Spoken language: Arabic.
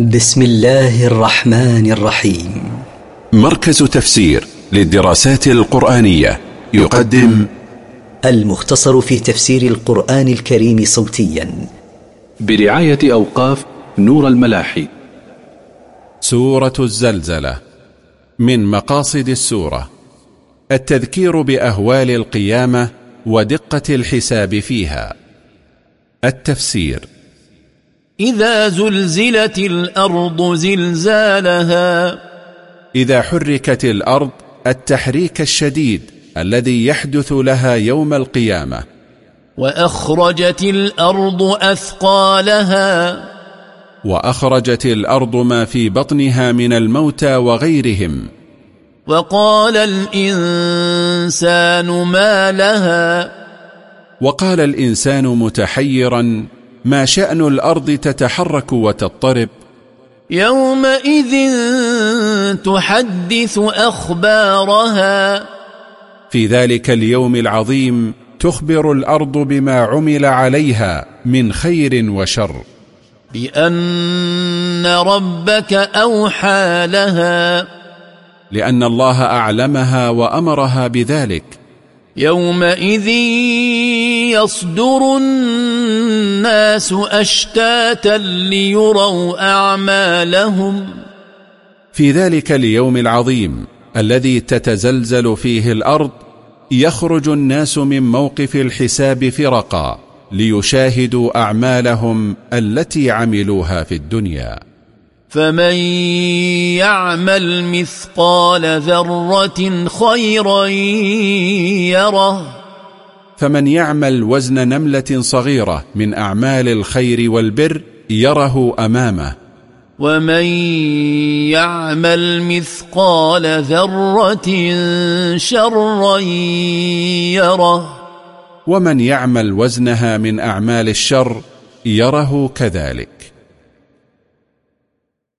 بسم الله الرحمن الرحيم. مركز تفسير للدراسات القرآنية يقدم المختصر في تفسير القرآن الكريم صوتيا. برعاية أوقاف نور الملاحي. سورة الزلزلة من مقاصد السورة. التذكير بأهوال القيامة ودقة الحساب فيها. التفسير. إذا زلزلت الأرض زلزالها. إذا حركت الأرض التحريك الشديد الذي يحدث لها يوم القيامة. وأخرجت الأرض أثقالها. وأخرجت الأرض ما في بطنها من الموتى وغيرهم. وقال الإنسان ما لها. وقال الإنسان متحيرا ما شأن الأرض تتحرك وتضطرب. يومئذ تحدث أخبارها. في ذلك اليوم العظيم تخبر الأرض بما عمل عليها من خير وشر. بأن ربك أوحى لها. لأن الله أعلمها وأمرها بذلك. يومئذ يصدر الناس أشتاتا ليروا أعمالهم. في ذلك اليوم العظيم الذي تتزلزل فيه الأرض يخرج الناس من موقف الحساب فرقا ليشاهدوا أعمالهم التي عملوها في الدنيا. فمن يعمل مثقال ذرة خيرا يره فمن يعمل وزن نملة صغيرة من أعمال الخير والبر يره أمامه. ومن يعمل مثقال ذرة شرا يره. ومن يعمل وزنها من أعمال الشر يره كذلك.